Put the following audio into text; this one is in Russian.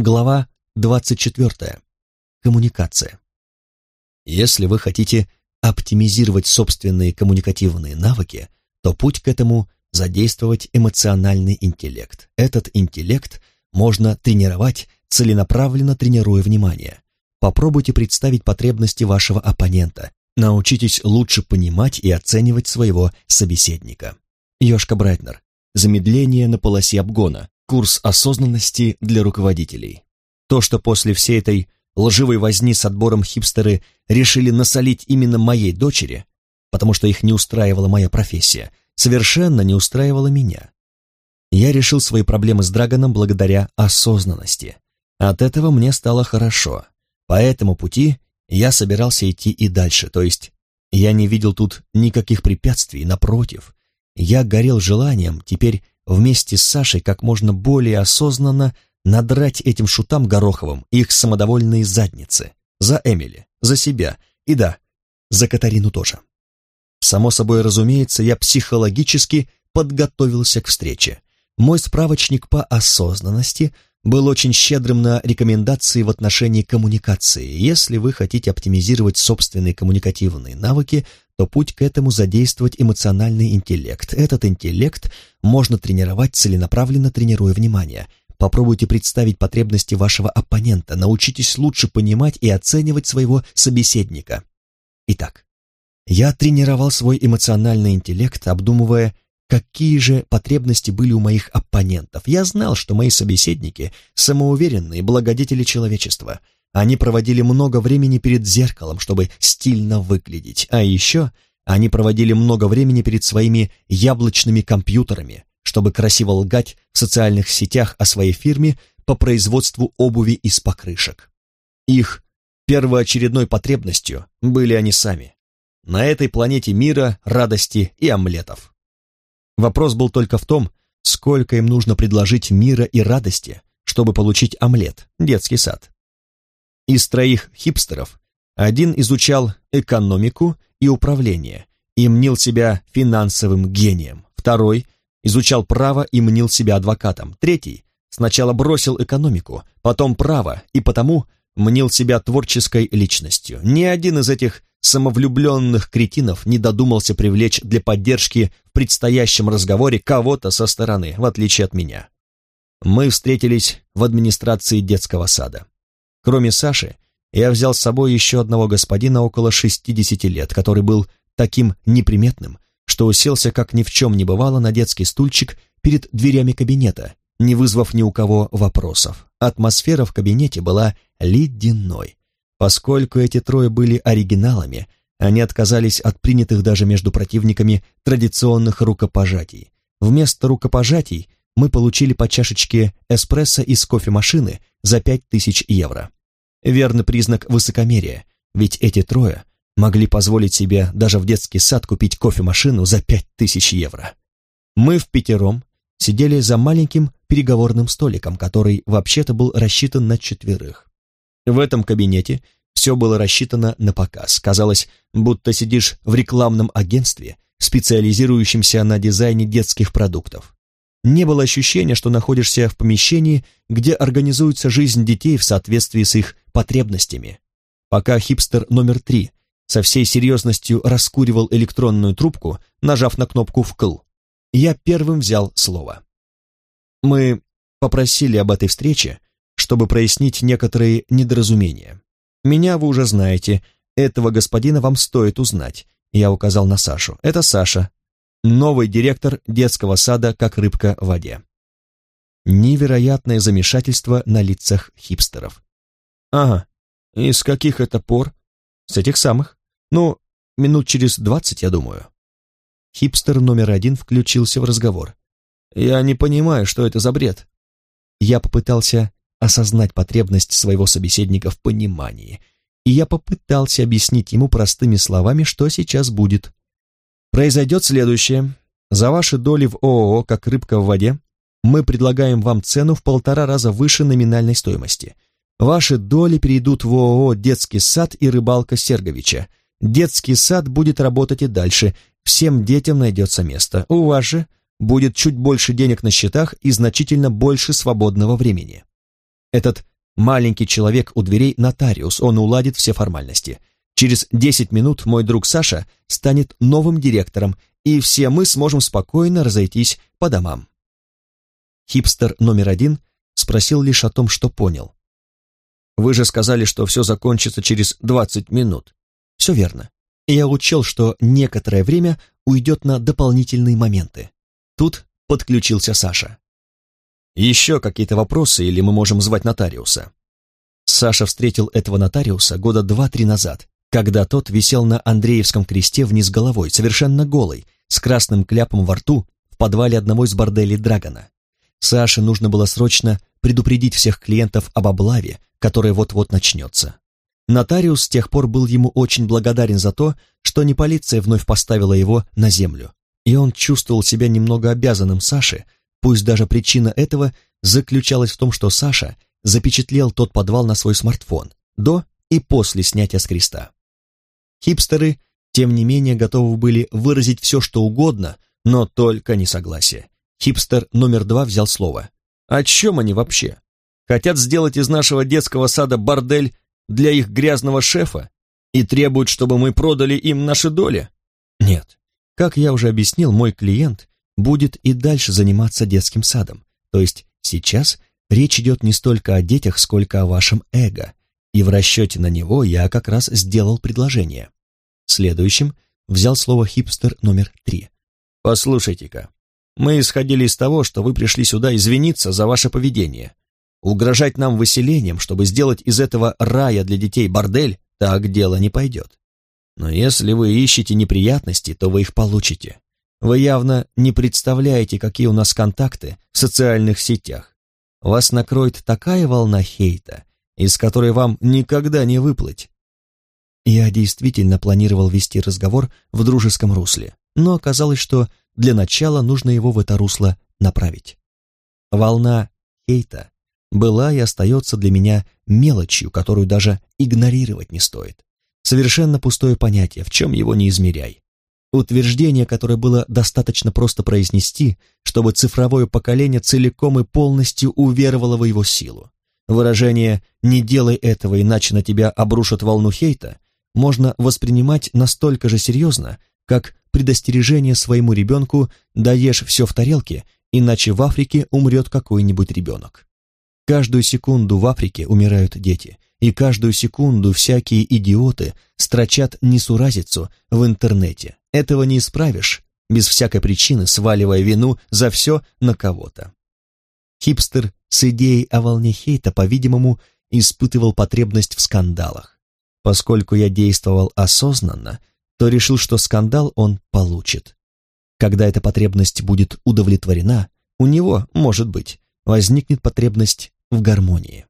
Глава 24. Коммуникация. Если вы хотите оптимизировать собственные коммуникативные навыки, то путь к этому – задействовать эмоциональный интеллект. Этот интеллект можно тренировать, целенаправленно тренируя внимание. Попробуйте представить потребности вашего оппонента. Научитесь лучше понимать и оценивать своего собеседника. Йошка Брайтнер. Замедление на полосе обгона. Курс осознанности для руководителей. То, что после всей этой лживой возни с отбором хипстеры решили насолить именно моей дочери, потому что их не устраивала моя профессия, совершенно не устраивала меня. Я решил свои проблемы с Драгоном благодаря осознанности. От этого мне стало хорошо. По этому пути я собирался идти и дальше, то есть я не видел тут никаких препятствий, напротив. Я горел желанием теперь вместе с Сашей как можно более осознанно надрать этим шутам Гороховым их самодовольные задницы. За Эмили, за себя и да, за Катарину тоже. Само собой разумеется, я психологически подготовился к встрече. Мой справочник по осознанности – был очень щедрым на рекомендации в отношении коммуникации. Если вы хотите оптимизировать собственные коммуникативные навыки, то путь к этому задействовать эмоциональный интеллект. Этот интеллект можно тренировать, целенаправленно тренируя внимание. Попробуйте представить потребности вашего оппонента, научитесь лучше понимать и оценивать своего собеседника. Итак, я тренировал свой эмоциональный интеллект, обдумывая, какие же потребности были у моих оппонентов. Я знал, что мои собеседники – самоуверенные благодетели человечества. Они проводили много времени перед зеркалом, чтобы стильно выглядеть. А еще они проводили много времени перед своими яблочными компьютерами, чтобы красиво лгать в социальных сетях о своей фирме по производству обуви из покрышек. Их первоочередной потребностью были они сами. На этой планете мира, радости и омлетов. Вопрос был только в том, сколько им нужно предложить мира и радости, чтобы получить омлет, детский сад. Из троих хипстеров один изучал экономику и управление и мнил себя финансовым гением, второй изучал право и мнил себя адвокатом, третий сначала бросил экономику, потом право и потому мнил себя творческой личностью. Ни один из этих самовлюбленных кретинов не додумался привлечь для поддержки в предстоящем разговоре кого-то со стороны, в отличие от меня. Мы встретились в администрации детского сада. Кроме Саши, я взял с собой еще одного господина около 60 лет, который был таким неприметным, что уселся, как ни в чем не бывало, на детский стульчик перед дверями кабинета, не вызвав ни у кого вопросов. Атмосфера в кабинете была ледяной. Поскольку эти трое были оригиналами, они отказались от принятых даже между противниками традиционных рукопожатий. Вместо рукопожатий мы получили по чашечке эспрессо из кофемашины за 5000 евро. Верный признак высокомерия, ведь эти трое могли позволить себе даже в детский сад купить кофемашину за 5000 евро. Мы в пятером сидели за маленьким переговорным столиком, который вообще-то был рассчитан на четверых. В этом кабинете все было рассчитано на показ. Казалось, будто сидишь в рекламном агентстве, специализирующемся на дизайне детских продуктов. Не было ощущения, что находишься в помещении, где организуется жизнь детей в соответствии с их потребностями. Пока хипстер номер три со всей серьезностью раскуривал электронную трубку, нажав на кнопку «вкл», я первым взял слово. Мы попросили об этой встрече, чтобы прояснить некоторые недоразумения. Меня вы уже знаете, этого господина вам стоит узнать. Я указал на Сашу. Это Саша, новый директор детского сада «Как рыбка в воде». Невероятное замешательство на лицах хипстеров. Ага, и с каких это пор? С этих самых. Ну, минут через двадцать, я думаю. Хипстер номер один включился в разговор. Я не понимаю, что это за бред. Я попытался осознать потребность своего собеседника в понимании, и я попытался объяснить ему простыми словами, что сейчас будет. Произойдет следующее. За ваши доли в ООО, как рыбка в воде, мы предлагаем вам цену в полтора раза выше номинальной стоимости. Ваши доли перейдут в ООО «Детский сад» и «Рыбалка Серговича». Детский сад будет работать и дальше, всем детям найдется место. У вас же будет чуть больше денег на счетах и значительно больше свободного времени. Этот маленький человек у дверей нотариус, он уладит все формальности. Через 10 минут мой друг Саша станет новым директором, и все мы сможем спокойно разойтись по домам. Хипстер номер один спросил лишь о том, что понял. «Вы же сказали, что все закончится через 20 минут». «Все верно. Я учел, что некоторое время уйдет на дополнительные моменты. Тут подключился Саша. «Еще какие-то вопросы, или мы можем звать нотариуса?» Саша встретил этого нотариуса года два-три назад, когда тот висел на Андреевском кресте вниз головой, совершенно голый, с красным кляпом во рту, в подвале одного из борделей Драгона. Саше нужно было срочно предупредить всех клиентов об облаве, которая вот-вот начнется. Нотариус с тех пор был ему очень благодарен за то, что не полиция вновь поставила его на землю, и он чувствовал себя немного обязанным Саше, пусть даже причина этого заключалась в том, что Саша запечатлел тот подвал на свой смартфон до и после снятия с креста. Хипстеры, тем не менее, готовы были выразить все, что угодно, но только не согласие. Хипстер номер два взял слово. О чем они вообще? Хотят сделать из нашего детского сада бордель для их грязного шефа и требуют, чтобы мы продали им наши доли? Нет. Как я уже объяснил, мой клиент будет и дальше заниматься детским садом. То есть сейчас речь идет не столько о детях, сколько о вашем эго. И в расчете на него я как раз сделал предложение. Следующим взял слово хипстер номер три. «Послушайте-ка, мы исходили из того, что вы пришли сюда извиниться за ваше поведение. Угрожать нам выселением, чтобы сделать из этого рая для детей бордель, так дело не пойдет. Но если вы ищете неприятности, то вы их получите. Вы явно не представляете, какие у нас контакты в социальных сетях. Вас накроет такая волна хейта, из которой вам никогда не выплыть. Я действительно планировал вести разговор в дружеском русле, но оказалось, что для начала нужно его в это русло направить. Волна хейта была и остается для меня мелочью, которую даже игнорировать не стоит. Совершенно пустое понятие, в чем его не измеряй. Утверждение, которое было достаточно просто произнести, чтобы цифровое поколение целиком и полностью уверовало в его силу. Выражение «не делай этого, иначе на тебя обрушат волну хейта» можно воспринимать настолько же серьезно, как предостережение своему ребенку «доешь все в тарелке, иначе в Африке умрет какой-нибудь ребенок». Каждую секунду в Африке умирают дети, и каждую секунду всякие идиоты строчат несуразицу в интернете. Этого не исправишь, без всякой причины сваливая вину за все на кого-то. Хипстер с идеей о волне хейта, по-видимому, испытывал потребность в скандалах. Поскольку я действовал осознанно, то решил, что скандал он получит. Когда эта потребность будет удовлетворена, у него, может быть, возникнет потребность в гармонии.